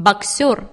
боксер